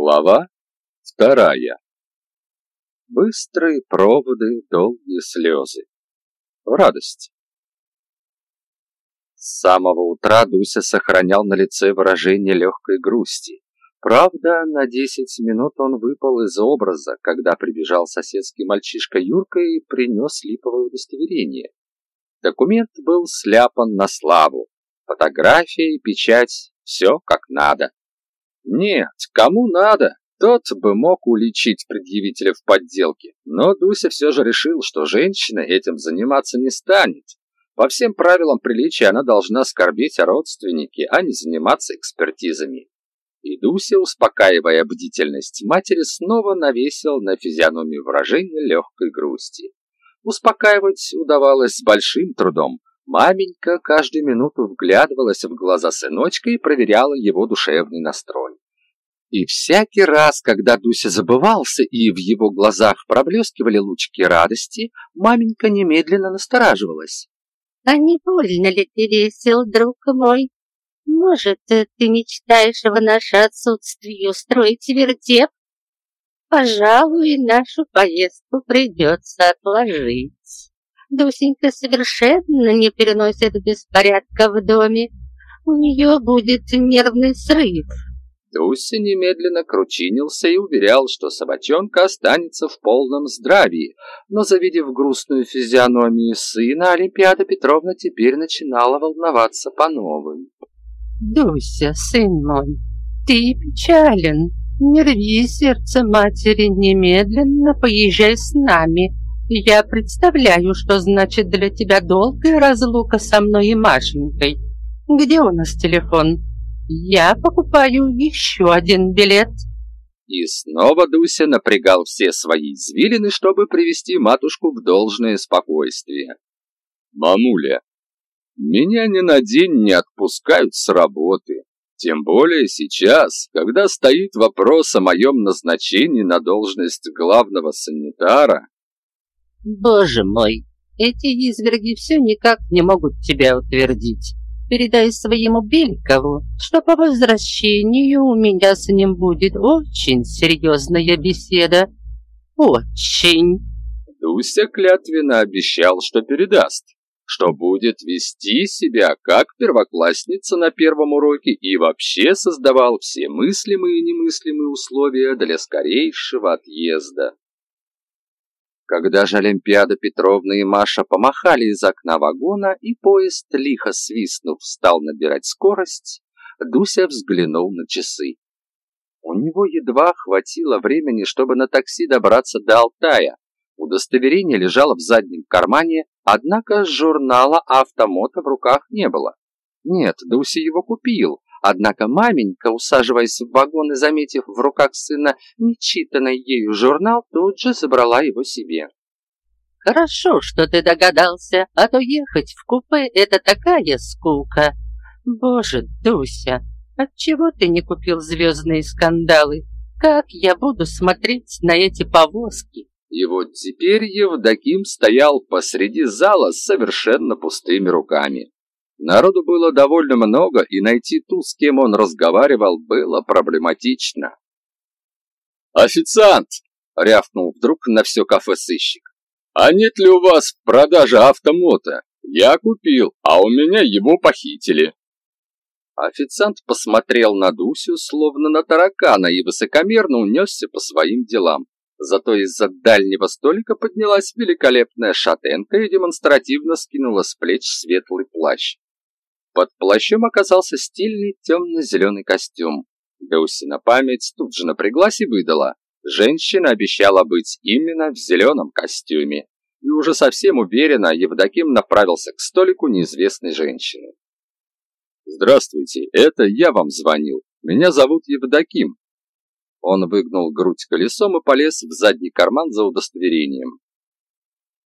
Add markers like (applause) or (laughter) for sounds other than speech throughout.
Глава вторая. Быстрые проводы, долгие слезы. В радости. С самого утра Дуся сохранял на лице выражение легкой грусти. Правда, на десять минут он выпал из образа, когда прибежал соседский мальчишка Юрка и принес липовое удостоверение. Документ был сляпан на славу. Фотография и печать – все как надо. Нет, кому надо, тот бы мог уличить предъявителя в подделке, но Дуся все же решил, что женщина этим заниматься не станет. По всем правилам приличия она должна скорбеть о родственнике, а не заниматься экспертизами. И Дуся, успокаивая бдительность матери, снова навесил на физиономию выражение легкой грусти. Успокаивать удавалось с большим трудом. Маменька каждую минуту вглядывалась в глаза сыночка и проверяла его душевный настрой. И всякий раз, когда Дуся забывался и в его глазах проблескивали лучки радости, маменька немедленно настораживалась. «А не больно ли ты весел, друг мой? Может, ты мечтаешь в наше отсутствие устроить вертеп? Пожалуй, нашу поездку придется отложить». Дусенька совершенно не переносит беспорядка в доме. У нее будет нервный срыв. Дуся немедленно кручинился и уверял, что собачонка останется в полном здравии, но, завидев грустную физиономию сына, Олимпиада Петровна теперь начинала волноваться по новой. «Дуся, сын мой, ты печален. Не рви сердце матери, немедленно поезжай с нами. Я представляю, что значит для тебя долгая разлука со мной и Машенькой. Где у нас телефон? Я покупаю еще один билет. И снова Дуся напрягал все свои извилины, чтобы привести матушку в должное спокойствие. «Мамуля, меня ни на день не отпускают с работы, тем более сейчас, когда стоит вопрос о моем назначении на должность главного санитара, Боже мой, эти изверги все никак не могут тебя утвердить. Передай своему Беликову, что по возвращению у меня с ним будет очень серьезная беседа. Очень. Дуся клятвенно обещал, что передаст, что будет вести себя как первоклассница на первом уроке и вообще создавал все мыслимые и немыслимые условия для скорейшего отъезда. Когда же Олимпиада Петровна и Маша помахали из окна вагона, и поезд, лихо свистнув, стал набирать скорость, Дуся взглянул на часы. У него едва хватило времени, чтобы на такси добраться до Алтая. Удостоверение лежало в заднем кармане, однако журнала автомота в руках не было. Нет, Дуся его купил, Однако маменька, усаживаясь в вагон и заметив в руках сына нечитанный ею журнал, тут же забрала его себе. «Хорошо, что ты догадался, а то ехать в купе — это такая скука. Боже, Дуся, отчего ты не купил звездные скандалы? Как я буду смотреть на эти повозки?» И вот теперь Евдоким стоял посреди зала с совершенно пустыми руками. Народу было довольно много, и найти ту, с кем он разговаривал, было проблематично. «Официант!» — рявкнул вдруг на все кафе сыщик. «А нет ли у вас в продаже автомота? Я купил, а у меня его похитили». Официант посмотрел на Дусю, словно на таракана, и высокомерно унесся по своим делам. Зато из-за дальнего столика поднялась великолепная шатенка и демонстративно скинула с плеч светлый плащ. Под плащом оказался стильный темно-зеленый костюм. Люси на память тут же напряглась и выдала. Женщина обещала быть именно в зеленом костюме. И уже совсем уверенно Евдоким направился к столику неизвестной женщины. «Здравствуйте, это я вам звонил. Меня зовут Евдоким». Он выгнул грудь колесом и полез в задний карман за удостоверением.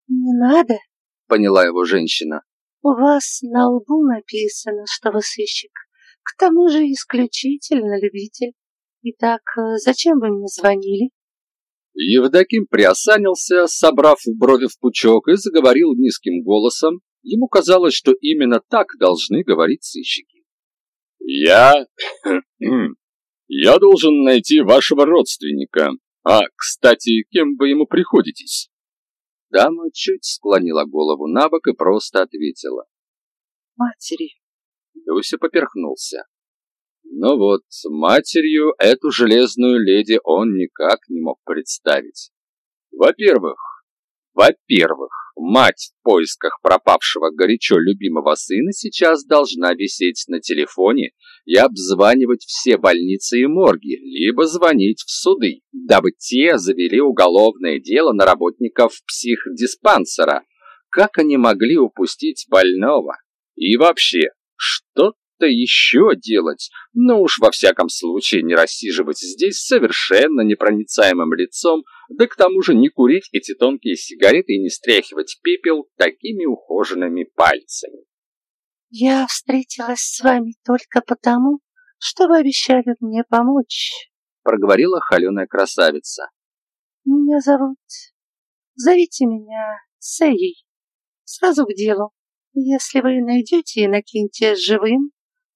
«Не надо», — поняла его женщина. У вас на лбу написано, что вы сыщик. К тому же исключительно любитель. Итак, зачем вы мне звонили? Евдоким приосанился, собрав брови в пучок, и заговорил низким голосом. Ему казалось, что именно так должны говорить сыщики. «Я... (clears throat) Я должен найти вашего родственника. А, кстати, кем вы ему приходитесь? Дама чуть склонила голову на бок и просто ответила. Матери. Дуся поперхнулся. Но вот матерью эту железную леди он никак не мог представить. Во-первых, во-первых, мать в поисках пропавшего горячо любимого сына сейчас должна висеть на телефоне и обзванивать все больницы и морги, либо звонить в суды, дабы те завели уголовное дело на работников психдиспансера. Как они могли упустить больного? И вообще, что что еще делать, но уж во всяком случае не рассиживать здесь совершенно непроницаемым лицом, да к тому же не курить эти тонкие сигареты и не стряхивать пепел такими ухоженными пальцами. Я встретилась с вами только потому, что вы обещали мне помочь, проговорила холеная красавица. Меня зовут... Зовите меня Сеей. Сразу к делу. Если вы найдете Иннокентия живым,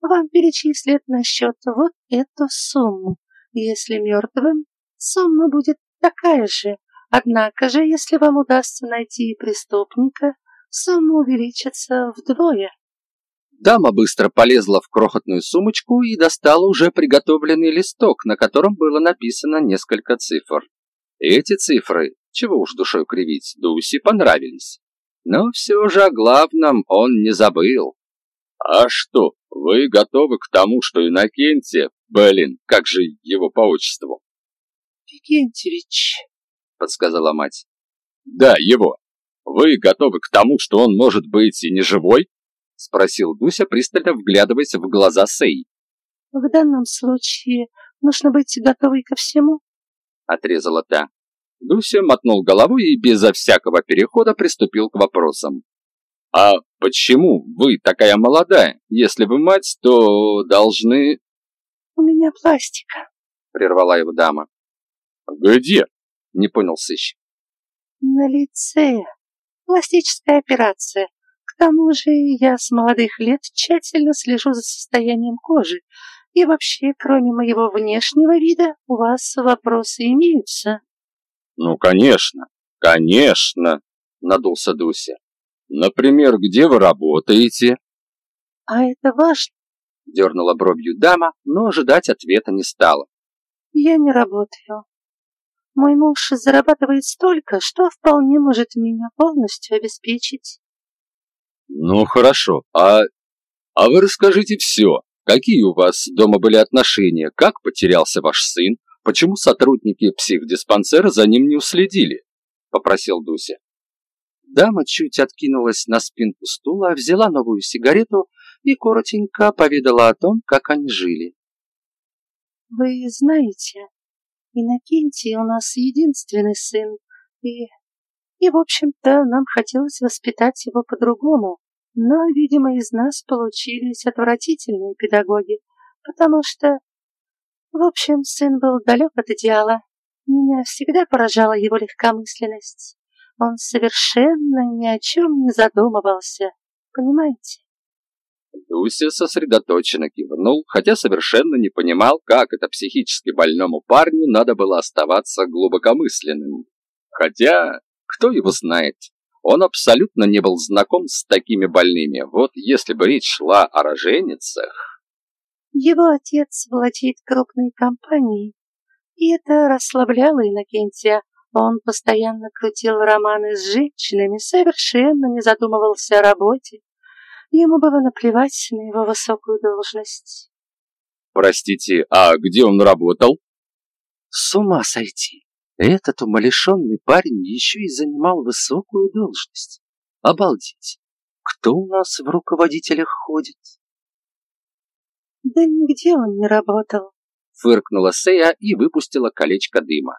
вам перечислят на счет вот эту сумму. Если мертвым, сумма будет такая же. Однако же, если вам удастся найти преступника, сумма увеличится вдвое. Дама быстро полезла в крохотную сумочку и достала уже приготовленный листок, на котором было написано несколько цифр. Эти цифры, чего уж душой кривить, Дуси понравились. Но все же о главном он не забыл. «А что, вы готовы к тому, что Иннокентия, блин, как же его по отчеству?» «Викентьевич», — подсказала мать. «Да, его. Вы готовы к тому, что он может быть и не живой?» — спросил Дуся, пристально вглядываясь в глаза Сей. «В данном случае нужно быть готовой ко всему», — отрезала та. Дуся мотнул головой и безо всякого перехода приступил к вопросам. «А почему вы такая молодая? Если вы мать, то должны...» «У меня пластика», — прервала его дама. «Где?» — не понял сыщик. «На лице. Пластическая операция. К тому же я с молодых лет тщательно слежу за состоянием кожи. И вообще, кроме моего внешнего вида, у вас вопросы имеются?» «Ну, конечно, конечно», — надулся Дуся. Например, где вы работаете? А это важно? Дернула бровью дама, но ожидать ответа не стала. Я не работаю. Мой муж зарабатывает столько, что вполне может меня полностью обеспечить. Ну, хорошо. А, а вы расскажите все. Какие у вас дома были отношения? Как потерялся ваш сын? Почему сотрудники психдиспансера за ним не уследили? Попросил Дуся. Дама чуть откинулась на спинку стула, взяла новую сигарету и коротенько поведала о том, как они жили. «Вы знаете, Иннокентий у нас единственный сын, и... и, в общем-то, нам хотелось воспитать его по-другому, но, видимо, из нас получились отвратительные педагоги, потому что... В общем, сын был далек от идеала. Меня всегда поражала его легкомысленность. Он совершенно ни о чем не задумывался, понимаете? Дуся сосредоточенно кивнул, хотя совершенно не понимал, как это психически больному парню надо было оставаться глубокомысленным. Хотя, кто его знает, он абсолютно не был знаком с такими больными. Вот если бы речь шла о роженицах... Его отец владеет крупной компанией, и это расслабляло Иннокентия, он постоянно крутил романы с женщинами, совершенно не задумывался о работе. Ему было наплевать на его высокую должность. «Простите, а где он работал?» «С ума сойти! Этот умалишенный парень еще и занимал высокую должность. Обалдеть! Кто у нас в руководителях ходит?» «Да нигде он не работал», — фыркнула Сея и выпустила колечко дыма.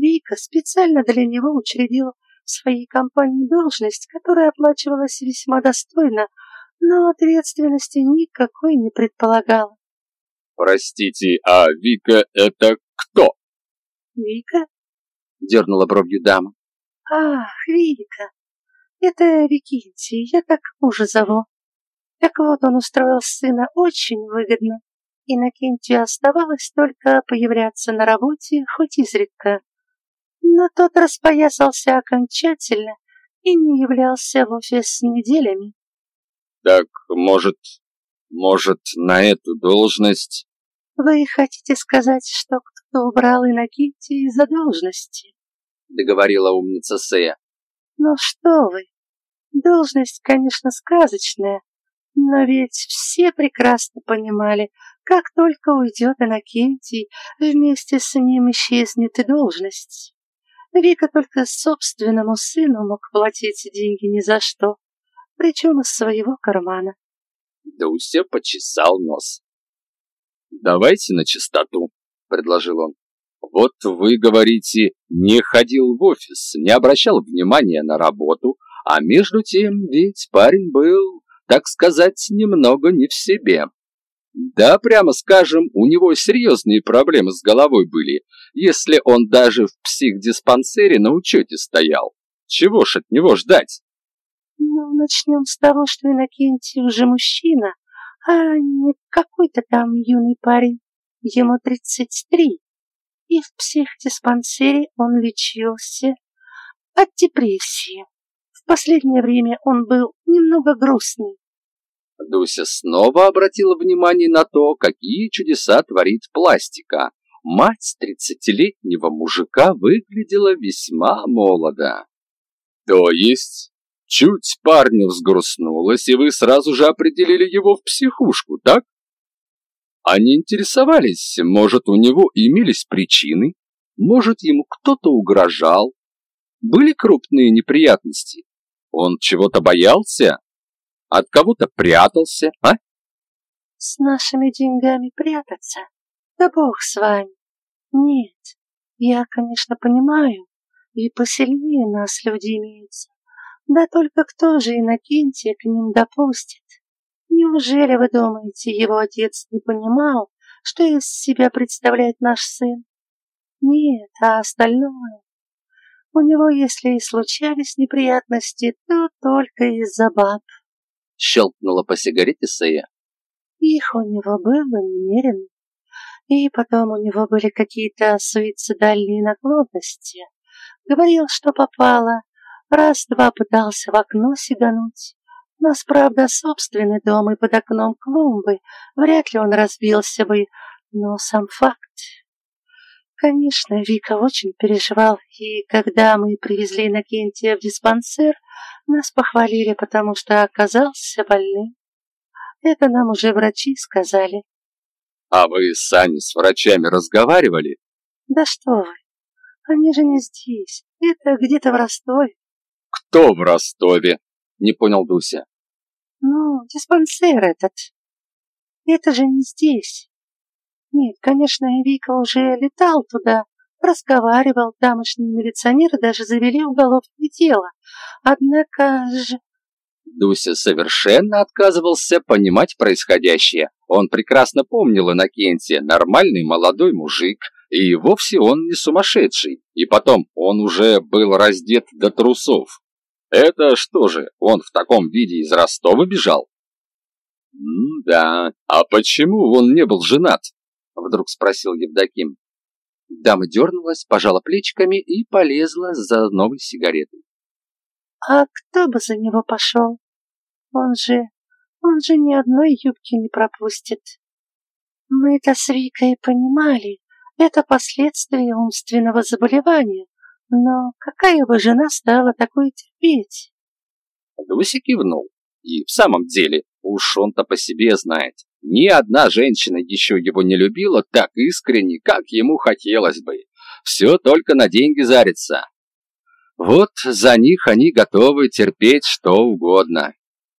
Вика специально для него учредил в своей компании должность, которая оплачивалась весьма достойно, но ответственности никакой не предполагала. «Простите, а Вика это кто?» «Вика?» — дернула бровью дама. «Ах, Вика! Это Викентий, я так мужа зову. Так вот, он устроил сына очень выгодно. Иннокентию оставалось только появляться на работе, хоть изредка. Но тот распоясался окончательно и не являлся в офис неделями. Так, может, может, на эту должность... Вы хотите сказать, что кто-то убрал Иннокентия из-за должности? Договорила умница Сея. Ну что вы, должность, конечно, сказочная, но ведь все прекрасно понимали, как только уйдет Иннокентий, вместе с ним исчезнет и должность. Вика только собственному сыну мог платить деньги ни за что, причем из своего кармана. Дуся почесал нос. «Давайте на чистоту», — предложил он. «Вот вы говорите, не ходил в офис, не обращал внимания на работу, а между тем ведь парень был, так сказать, немного не в себе. Да, прямо скажем, у него серьезные проблемы с головой были, если он даже в психдиспансере на учете стоял. Чего ж от него ждать? Ну, начнем с того, что Иннокентий уже мужчина, а не какой-то там юный парень. Ему 33. И в психдиспансере он лечился от депрессии. В последнее время он был немного грустный. Дуся снова обратила внимание на то, какие чудеса творит пластика. Мать тридцатилетнего мужика выглядела весьма молодо. То есть, чуть парню взгрустнулось, и вы сразу же определили его в психушку, так? Они интересовались, может, у него имелись причины, может, ему кто-то угрожал. Были крупные неприятности. Он чего-то боялся? От кого-то прятался, а? С нашими деньгами прятаться? Да бог с вами. Нет, я, конечно, понимаю, и посильнее нас люди имеются. Да только кто же Иннокентия к ним допустит? Неужели вы думаете, его отец не понимал, что из себя представляет наш сын? Нет, а остальное? У него, если и случались неприятности, то только из-за баб щелкнула по сигарете Сея. Их у него было немерено. И потом у него были какие-то суицидальные наклонности. Говорил, что попало. Раз-два пытался в окно сигануть. У нас, правда, собственный дом и под окном клумбы. Вряд ли он разбился бы, но сам факт. Конечно, Вика очень переживал, и когда мы привезли Иннокентия в диспансер, нас похвалили, потому что оказался больным. Это нам уже врачи сказали. А вы сами с врачами разговаривали? Да что вы, они же не здесь, это где-то в Ростове. Кто в Ростове? Не понял Дуся. Ну, диспансер этот. Это же не здесь. Нет, конечно, Вика уже летал туда, разговаривал, тамошние милиционеры даже завели уголовное дело. Однако же... Дуся совершенно отказывался понимать происходящее. Он прекрасно помнил Иннокентия, нормальный молодой мужик, и вовсе он не сумасшедший. И потом, он уже был раздет до трусов. Это что же, он в таком виде из Ростова бежал? «Да, а почему он не был женат?» Вдруг спросил Евдоким. Дама дернулась, пожала плечиками и полезла за новой сигаретой. «А кто бы за него пошел? Он же... он же ни одной юбки не пропустит. Мы-то с Викой понимали, это последствия умственного заболевания, но какая бы жена стала такое терпеть?» Дуся кивнул. И в самом деле, уж он-то по себе знает. Ни одна женщина еще его не любила так искренне, как ему хотелось бы. Все только на деньги зарится. Вот за них они готовы терпеть что угодно.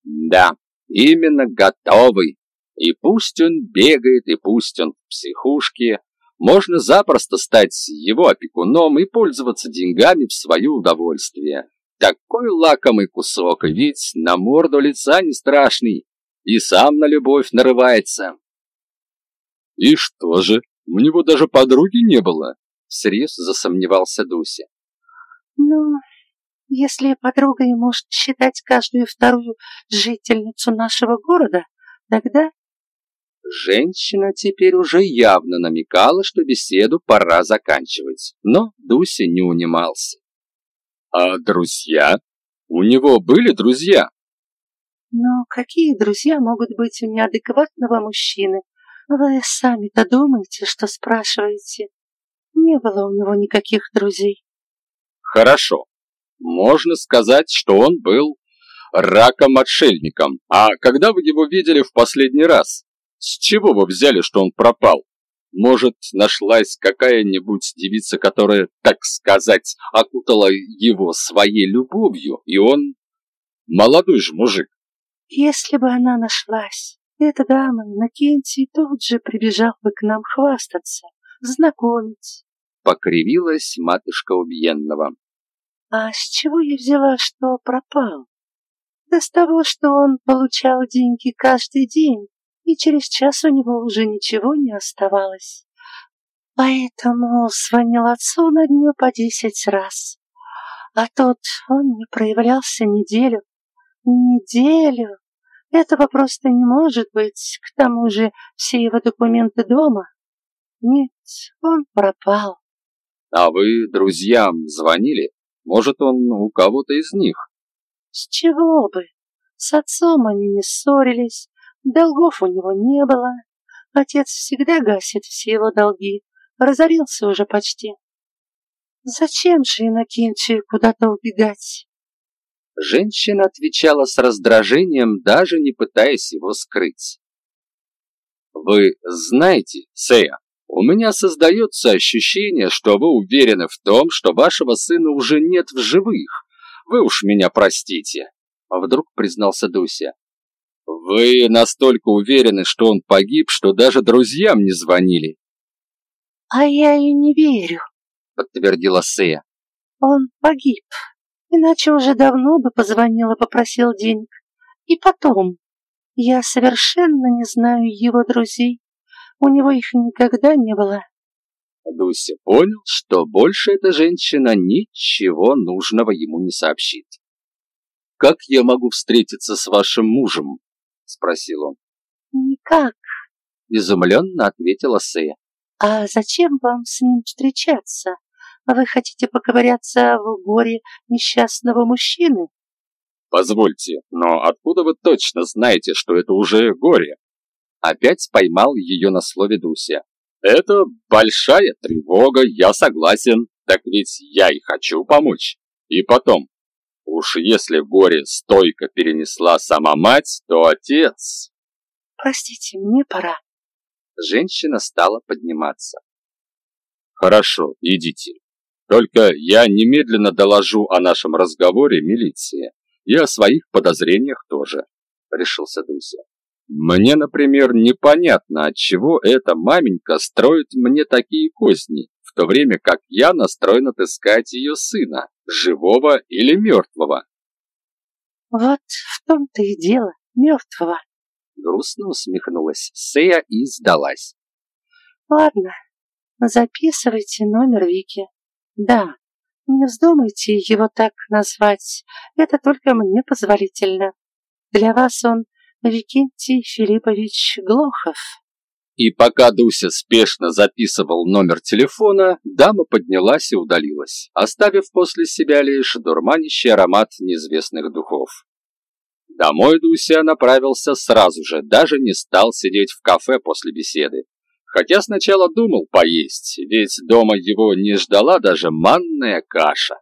Да, именно готовы. И пусть он бегает, и пусть он в психушке, можно запросто стать его опекуном и пользоваться деньгами в свое удовольствие. Такой лакомый кусок, ведь на морду лица не страшный и сам на любовь нарывается. И что же, у него даже подруги не было? Всерьез засомневался Дуся. Ну, если подругой может считать каждую вторую жительницу нашего города, тогда... Женщина теперь уже явно намекала, что беседу пора заканчивать, но Дуся не унимался. «А друзья? У него были друзья?» «Но какие друзья могут быть у неадекватного мужчины? Вы сами-то думаете, что спрашиваете? Не было у него никаких друзей». «Хорошо. Можно сказать, что он был раком-отшельником. А когда вы его видели в последний раз?» С чего вы взяли, что он пропал? Может, нашлась какая-нибудь девица, которая, так сказать, окутала его своей любовью, и он... Молодой же мужик. Если бы она нашлась, эта дама, Иннокентий, тут же прибежал бы к нам хвастаться, знакомить. Покривилась матушка убиенного. А с чего я взяла, что пропал? Да с того, что он получал деньги каждый день и через час у него уже ничего не оставалось. Поэтому звонил отцу на дню по десять раз. А тот он не проявлялся неделю. Неделю? Этого просто не может быть. К тому же все его документы дома. Нет, он пропал. А вы друзьям звонили? Может, он у кого-то из них? С чего бы? С отцом они не ссорились, Долгов у него не было. Отец всегда гасит все его долги. Разорился уже почти. Зачем же Иннокентию куда-то убегать? Женщина отвечала с раздражением, даже не пытаясь его скрыть. «Вы знаете, Сея, у меня создается ощущение, что вы уверены в том, что вашего сына уже нет в живых. Вы уж меня простите», — вдруг признался Дуся. Вы настолько уверены, что он погиб, что даже друзьям не звонили. А я и не верю, подтвердила Сея. Он погиб, иначе уже давно бы позвонил и попросил денег. И потом, я совершенно не знаю его друзей. У него их никогда не было. Дуся понял, что больше эта женщина ничего нужного ему не сообщит. «Как я могу встретиться с вашим мужем?» спросил он. «Никак», — изумленно ответила Сэя. «А зачем вам с ним встречаться? Вы хотите поковыряться в горе несчастного мужчины?» «Позвольте, но откуда вы точно знаете, что это уже горе?» Опять поймал ее на слове Дуся. «Это большая тревога, я согласен, так ведь я и хочу помочь. И потом, Уж если горе стойко перенесла сама мать, то отец... Простите, мне пора. Женщина стала подниматься. Хорошо, идите. Только я немедленно доложу о нашем разговоре милиции и о своих подозрениях тоже, решился Дуся. Мне, например, непонятно, от чего эта маменька строит мне такие козни, в то время как я настроен отыскать ее сына, живого или мертвого. Вот в том-то и дело, мертвого. Грустно усмехнулась Сея и сдалась. Ладно, записывайте номер Вики. Да, не вздумайте его так назвать, это только мне позволительно. Для вас он Викентий Филиппович Глохов. И пока Дуся спешно записывал номер телефона, дама поднялась и удалилась, оставив после себя лишь дурманящий аромат неизвестных духов. Домой Дуся направился сразу же, даже не стал сидеть в кафе после беседы. Хотя сначала думал поесть, ведь дома его не ждала даже манная каша.